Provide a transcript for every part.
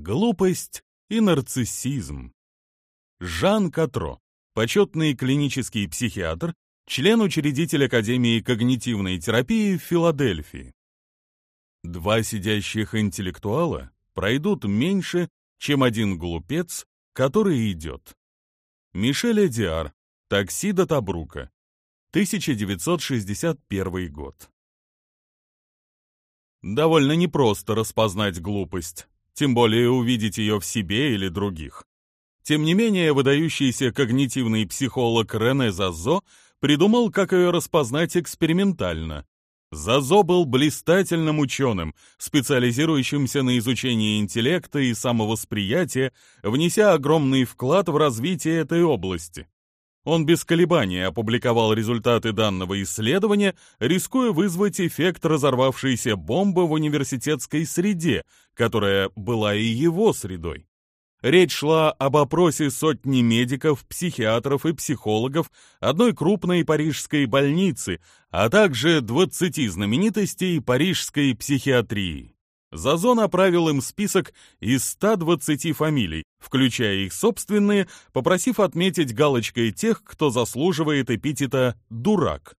Глупость и нарциссизм. Жан Катро, почетный клинический психиатр, член-учредитель Академии когнитивной терапии в Филадельфии. Два сидящих интеллектуала пройдут меньше, чем один глупец, который идет. Мишель Эдиар. Такси до Табрука. 1961 год. Довольно непросто распознать глупость, тем более увидеть ее в себе или других. Тем не менее, выдающийся когнитивный психолог Рене Зазо придумал, как ее распознать экспериментально. Зазо был блистательным ученым, специализирующимся на изучении интеллекта и самовосприятия, внеся огромный вклад в развитие этой области. Он без колебаний опубликовал результаты данного исследования, рискуя вызвать эффект разорвавшейся бомбы в университетской среде, которая была и его средой. Речь шла об опросе сотни медиков, психиатров и психологов одной крупной парижской больницы, а также 20 знаменитостей парижской психиатрии. Зазо направил им список из 120 фамилий, включая их собственные, попросив отметить галочкой тех, кто заслуживает эпитета «дурак».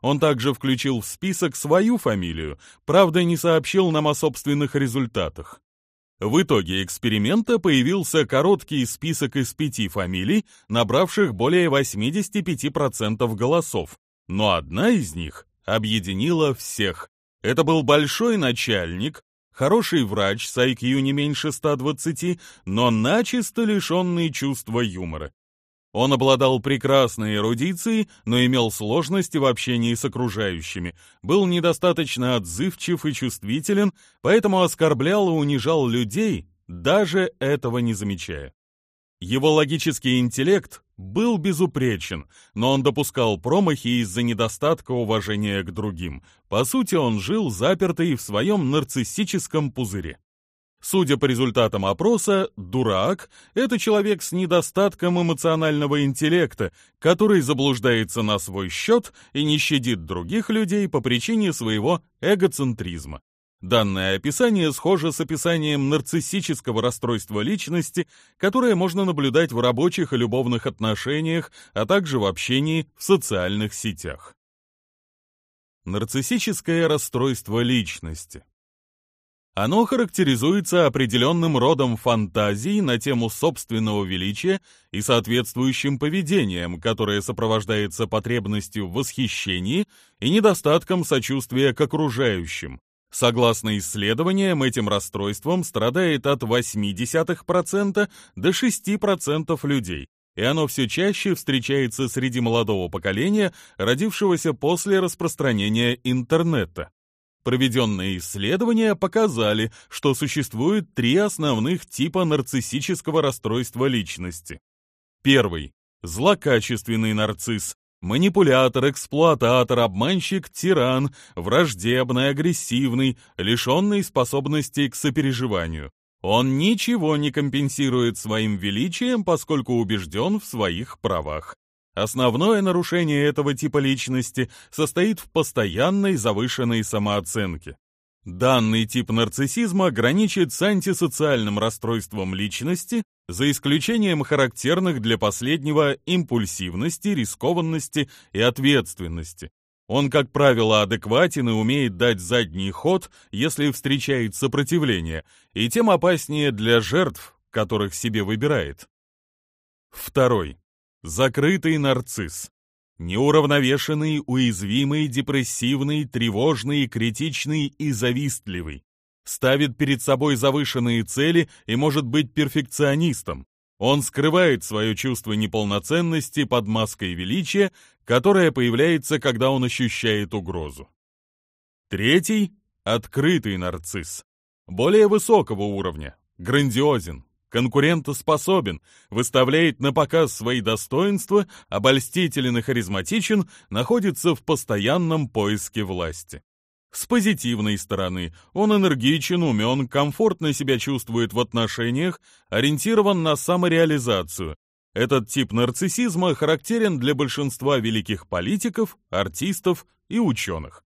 Он также включил в список свою фамилию, правда не сообщил нам о собственных результатах. В итоге эксперимента появился короткий список из пяти фамилий, набравших более 85% голосов, но одна из них объединила всех. Это был большой начальник, хороший врач с IQ не меньше 120, но начисто лишенный чувства юмора. Он обладал прекрасной эрудицией, но имел сложности в общении с окружающими, был недостаточно отзывчив и чувствителен, поэтому оскорблял и унижал людей, даже этого не замечая. Его логический интеллект был безупречен, но он допускал промахи из-за недостатка уважения к другим. По сути, он жил запертый в своем нарциссическом пузыре. Судя по результатам опроса, дурак — это человек с недостатком эмоционального интеллекта, который заблуждается на свой счет и не щадит других людей по причине своего эгоцентризма. Данное описание схоже с описанием нарциссического расстройства личности, которое можно наблюдать в рабочих и любовных отношениях, а также в общении в социальных сетях. Нарциссическое расстройство личности. Оно характеризуется определенным родом фантазий на тему собственного величия и соответствующим поведением, которое сопровождается потребностью в восхищении и недостатком сочувствия к окружающим. Согласно исследованиям, этим расстройством страдает от 0,8% до 6% людей, и оно все чаще встречается среди молодого поколения, родившегося после распространения интернета. Проведенные исследования показали, что существует три основных типа нарциссического расстройства личности. Первый – злокачественный нарцисс, манипулятор, эксплуататор, обманщик, тиран, враждебный, агрессивный, лишенный способностей к сопереживанию. Он ничего не компенсирует своим величием, поскольку убежден в своих правах. Основное нарушение этого типа личности состоит в постоянной завышенной самооценке. Данный тип нарциссизма граничит с антисоциальным расстройством личности, за исключением характерных для последнего импульсивности, рискованности и ответственности. Он, как правило, адекватен и умеет дать задний ход, если встречает сопротивление, и тем опаснее для жертв, которых себе выбирает. Второй. Закрытый нарцисс. Неуравновешенный, уязвимый, депрессивный, тревожный, критичный и завистливый. Ставит перед собой завышенные цели и может быть перфекционистом. Он скрывает свое чувство неполноценности под маской величия, которое появляется, когда он ощущает угрозу. Третий — открытый нарцисс. Более высокого уровня, грандиозен, конкурентоспособен, выставляет на показ свои достоинства, обольстителен и харизматичен, находится в постоянном поиске власти. С позитивной стороны, он энергичен, умен, комфортно себя чувствует в отношениях, ориентирован на самореализацию. Этот тип нарциссизма характерен для большинства великих политиков, артистов и ученых.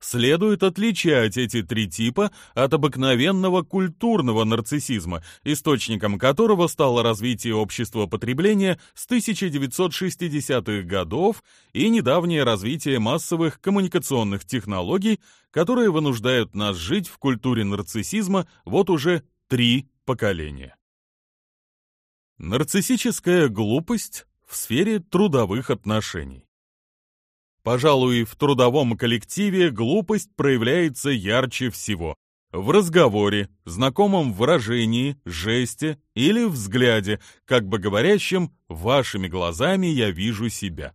Следует отличать эти три типа от обыкновенного культурного нарциссизма, источником которого стало развитие общества потребления с 1960-х годов и недавнее развитие массовых коммуникационных технологий, которые вынуждают нас жить в культуре нарциссизма вот уже три поколения. Нарциссическая глупость в сфере трудовых отношений. Пожалуй, в трудовом коллективе глупость проявляется ярче всего. В разговоре, знакомом выражении, жесте или взгляде, как бы говорящем «вашими глазами я вижу себя».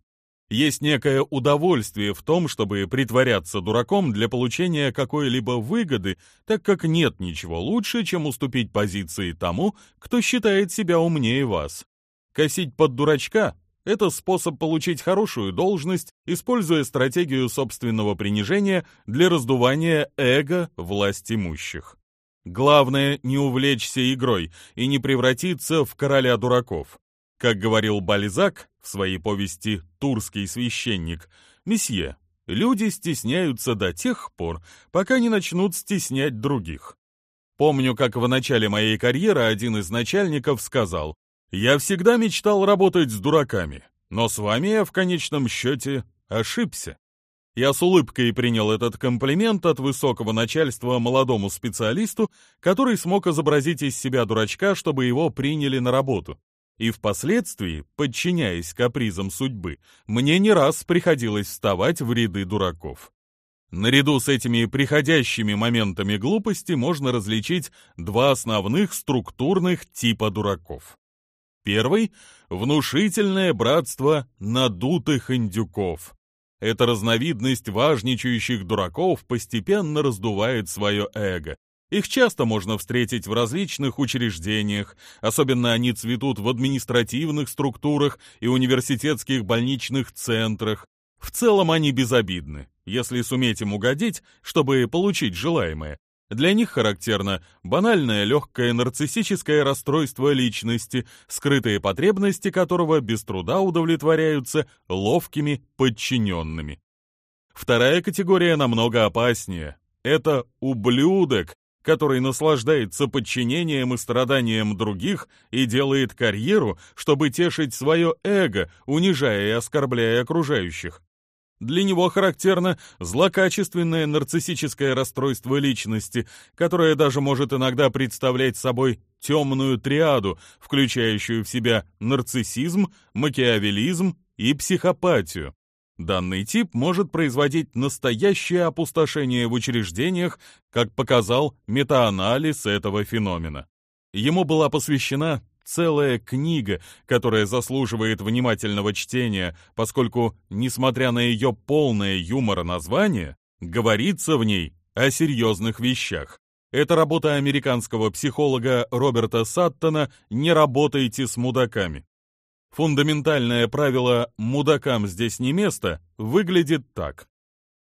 Есть некое удовольствие в том, чтобы притворяться дураком для получения какой-либо выгоды, так как нет ничего лучше, чем уступить позиции тому, кто считает себя умнее вас. Косить под дурачка это способ получить хорошую должность, используя стратегию собственного принижения для раздувания эго власть имущих. Главное не увлечься игрой и не превратиться в короля дураков. Как говорил Бальзак в своей повести «Турский священник», «Месье, люди стесняются до тех пор, пока не начнут стеснять других». Помню, как в начале моей карьеры один из начальников сказал, я всегда мечтал работать с дураками, но с вами я в конечном счете ошибся. Я с улыбкой принял этот комплимент от высокого начальства молодому специалисту, который смог изобразить из себя дурачка, чтобы его приняли на работу. И впоследствии, подчиняясь капризам судьбы, мне не раз приходилось вставать в ряды дураков. Наряду с этими приходящими моментами глупости можно различить два основных структурных типа дураков. Первый — внушительное братство надутых индюков. Эта разновидность важничающих дураков постепенно раздувает свое эго. Их часто можно встретить в различных учреждениях, особенно они цветут в административных структурах и университетских больничных центрах. В целом они безобидны, если суметь им угодить, чтобы получить желаемое. Для них характерно банальное легкое нарциссическое расстройство личности, скрытые потребности которого без труда удовлетворяются ловкими подчиненными. Вторая категория намного опаснее. Это ублюдок, который наслаждается подчинением и страданием других и делает карьеру, чтобы тешить свое эго, унижая и оскорбляя окружающих. Для него характерно злокачественное нарциссическое расстройство личности, которое даже может иногда представлять собой темную триаду, включающую в себя нарциссизм, макиавелизм и психопатию. Данный тип может производить настоящее опустошение в учреждениях, как показал метаанализ этого феномена. Ему была посвящена целая книга, которая заслуживает внимательного чтения, поскольку, несмотря на ее полное юмора название, говорится в ней о серьезных вещах. Это работа американского психолога Роберта Саттона «Не работайте с мудаками». Фундаментальное правило «мудакам здесь не место» выглядит так.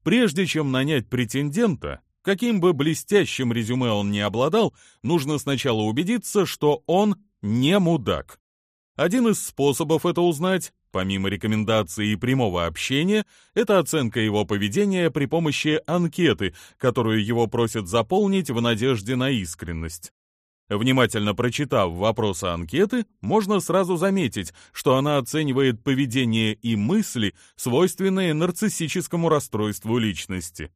Прежде чем нанять претендента, каким бы блестящим резюме он ни обладал, нужно сначала убедиться, что он не мудак. Один из способов это узнать, помимо рекомендаций и прямого общения, это оценка его поведения при помощи анкеты, которую его просят заполнить в надежде на искренность. Внимательно прочитав вопросы анкеты, можно сразу заметить, что она оценивает поведение и мысли, свойственные нарциссическому расстройству личности.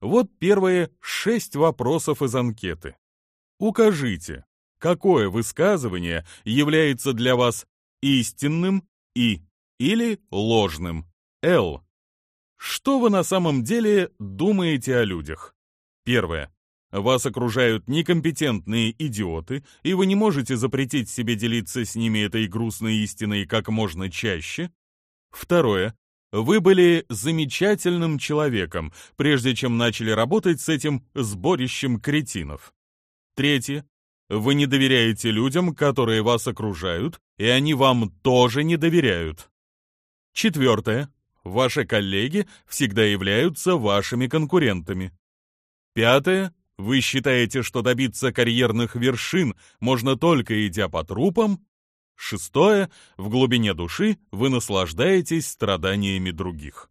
Вот первые шесть вопросов из анкеты. Укажите, какое высказывание является для вас истинным и или ложным. Л. Что вы на самом деле думаете о людях? Первое. Вас окружают некомпетентные идиоты, и вы не можете запретить себе делиться с ними этой грустной истиной как можно чаще. Второе. Вы были замечательным человеком, прежде чем начали работать с этим сборищем кретинов. Третье. Вы не доверяете людям, которые вас окружают, и они вам тоже не доверяют. Четвертое. Ваши коллеги всегда являются вашими конкурентами. Пятое. Вы считаете, что добиться карьерных вершин можно только идя по трупам. Шестое. В глубине души вы наслаждаетесь страданиями других.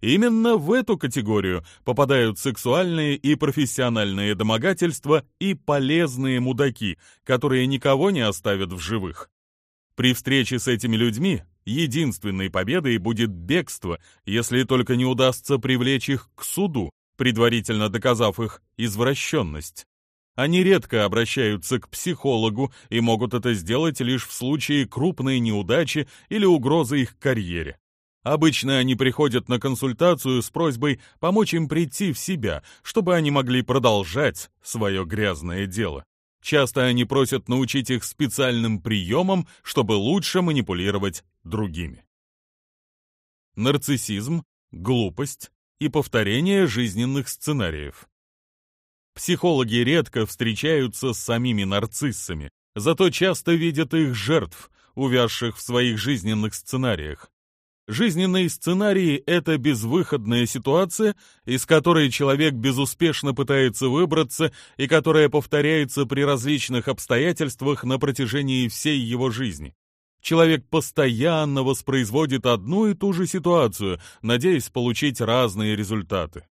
Именно в эту категорию попадают сексуальные и профессиональные домогательства и полезные мудаки, которые никого не оставят в живых. При встрече с этими людьми единственной победой будет бегство, если только не удастся привлечь их к суду, предварительно доказав их извращенность. Они редко обращаются к психологу и могут это сделать лишь в случае крупной неудачи или угрозы их карьере. Обычно они приходят на консультацию с просьбой помочь им прийти в себя, чтобы они могли продолжать свое грязное дело. Часто они просят научить их специальным приемам, чтобы лучше манипулировать другими. Нарциссизм, глупость и повторение жизненных сценариев. Психологи редко встречаются с самими нарциссами, зато часто видят их жертв, увязших в своих жизненных сценариях. Жизненные сценарии — это безвыходная ситуация, из которой человек безуспешно пытается выбраться и которая повторяется при различных обстоятельствах на протяжении всей его жизни. Человек постоянно воспроизводит одну и ту же ситуацию, надеясь получить разные результаты.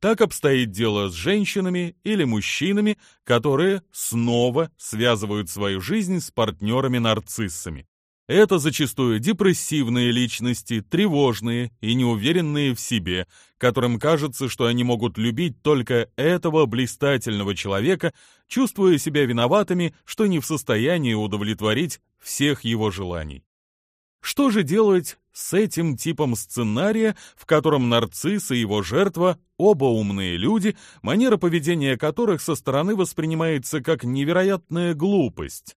Так обстоит дело с женщинами или мужчинами, которые снова связывают свою жизнь с партнерами-нарциссами. Это зачастую депрессивные личности, тревожные и неуверенные в себе, которым кажется, что они могут любить только этого блистательного человека, чувствуя себя виноватыми, что не в состоянии удовлетворить всех его желаний. Что же делать с этим типом сценария, в котором нарцисс и его жертва – оба умные люди, манера поведения которых со стороны воспринимается как невероятная глупость?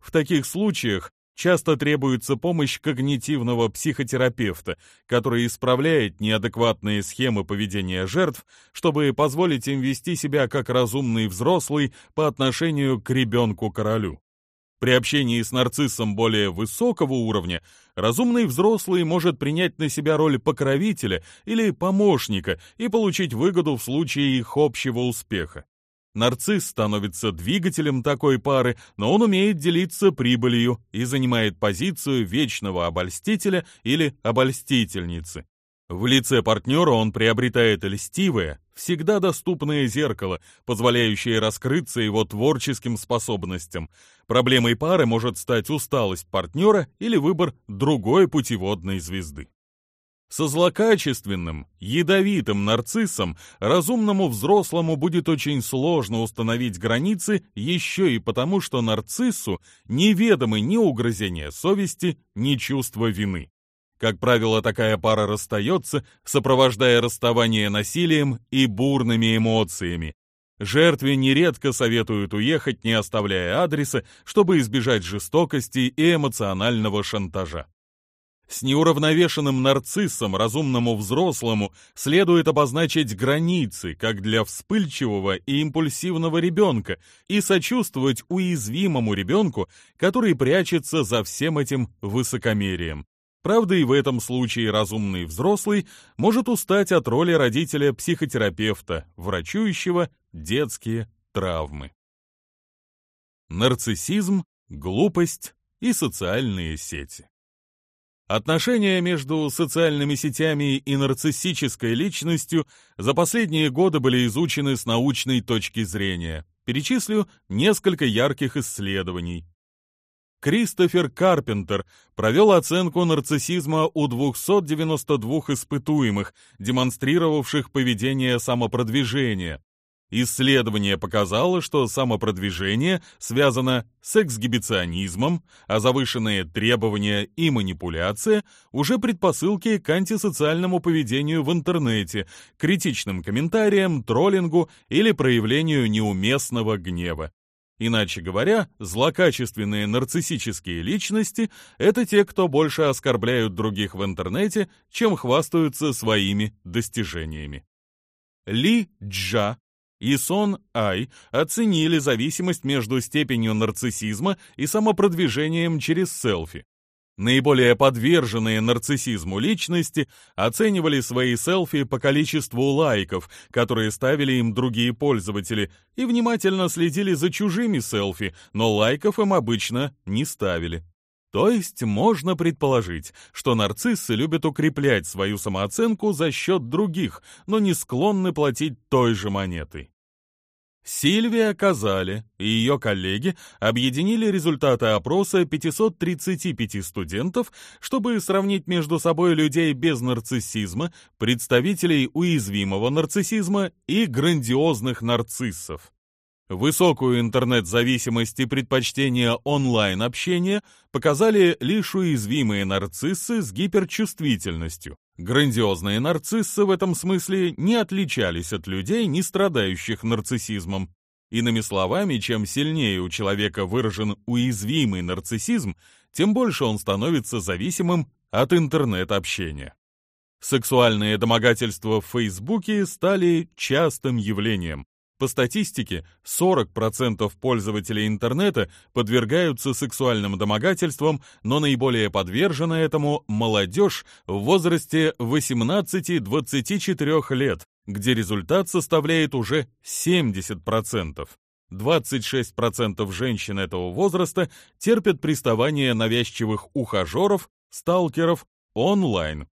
В таких случаях часто требуется помощь когнитивного психотерапевта, который исправляет неадекватные схемы поведения жертв, чтобы позволить им вести себя как разумный взрослый по отношению к ребенку-королю. При общении с нарциссом более высокого уровня разумный взрослый может принять на себя роль покровителя или помощника и получить выгоду в случае их общего успеха. Нарцисс становится двигателем такой пары, но он умеет делиться прибылью и занимает позицию вечного обольстителя или обольстительницы. В лице партнера он приобретает льстивое, всегда доступное зеркало, позволяющее раскрыться его творческим способностям. Проблемой пары может стать усталость партнера или выбор другой путеводной звезды. Со злокачественным, ядовитым нарциссом разумному взрослому будет очень сложно установить границы еще и потому, что нарциссу неведомы ни угрызения совести, ни чувство вины. Как правило, такая пара расстается, сопровождая расставание насилием и бурными эмоциями. Жертве нередко советуют уехать, не оставляя адреса, чтобы избежать жестокости и эмоционального шантажа. С неуравновешенным нарциссом разумному взрослому следует обозначить границы, как для вспыльчивого и импульсивного ребенка, и сочувствовать уязвимому ребенку, который прячется за всем этим высокомерием. Правда, и в этом случае разумный взрослый может устать от роли родителя-психотерапевта, врачующего детские травмы. Нарциссизм, глупость и социальные сети. Отношения между социальными сетями и нарциссической личностью за последние годы были изучены с научной точки зрения. Перечислю несколько ярких исследований. Кристофер Карпентер провел оценку нарциссизма у 292 испытуемых, демонстрировавших поведение самопродвижения. Исследование показало, что самопродвижение связано с эксгибиционизмом, а завышенные требования и манипуляция уже предпосылки к антисоциальному поведению в интернете, критичным комментариям, троллингу или проявлению неуместного гнева. Иначе говоря, злокачественные нарциссические личности — это те, кто больше оскорбляют других в интернете, чем хвастаются своими достижениями. Ли Джа и Сон Ай оценили зависимость между степенью нарциссизма и самопродвижением через селфи. Наиболее подверженные нарциссизму личности оценивали свои селфи по количеству лайков, которые ставили им другие пользователи, и внимательно следили за чужими селфи, но лайков им обычно не ставили. То есть можно предположить, что нарциссы любят укреплять свою самооценку за счет других, но не склонны платить той же монетой. Сильвия Казали и ее коллеги объединили результаты опроса 535 студентов, чтобы сравнить между собой людей без нарциссизма, представителей уязвимого нарциссизма и грандиозных нарциссов. Высокую интернет-зависимость и предпочтение онлайн-общения показали лишь уязвимые нарциссы с гиперчувствительностью. Грандиозные нарциссы в этом смысле не отличались от людей, не страдающих нарциссизмом. Иными словами, чем сильнее у человека выражен уязвимый нарциссизм, тем больше он становится зависимым от интернет-общения. Сексуальные домогательства в Фейсбуке стали частым явлением. По статистике, 40% пользователей интернета подвергаются сексуальным домогательствам, но наиболее подвержена этому молодежь в возрасте 18-24 лет, где результат составляет уже 70%. 26% женщин этого возраста терпят приставание навязчивых ухажеров, сталкеров онлайн.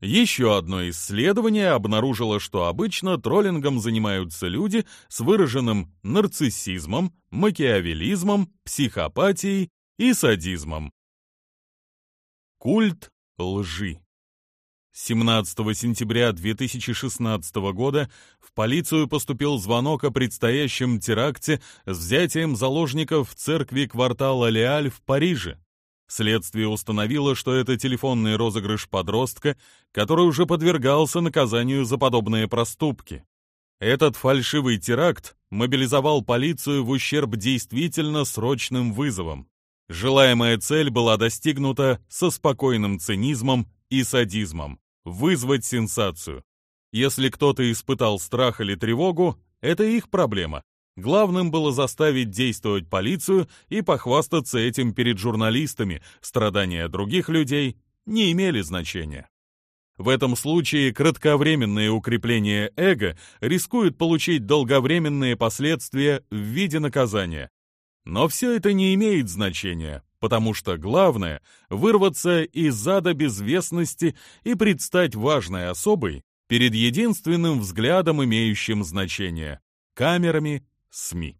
Еще одно исследование обнаружило, что обычно троллингом занимаются люди с выраженным нарциссизмом, макиавелизмом, психопатией и садизмом. Культ лжи 17 сентября 2016 года в полицию поступил звонок о предстоящем теракте с взятием заложников в церкви квартала Леаль в Париже. Следствие установило, что это телефонный розыгрыш подростка, который уже подвергался наказанию за подобные проступки. Этот фальшивый теракт мобилизовал полицию в ущерб действительно срочным вызовам. Желаемая цель была достигнута со спокойным цинизмом и садизмом – вызвать сенсацию. Если кто-то испытал страх или тревогу, это их проблема. Главным было заставить действовать полицию и похвастаться этим перед журналистами, страдания других людей не имели значения. В этом случае кратковременное укрепление эго рискует получить долговременные последствия в виде наказания. Но все это не имеет значения, потому что главное — вырваться из ада безвестности и предстать важной особой перед единственным взглядом, имеющим значение — камерами СМИ.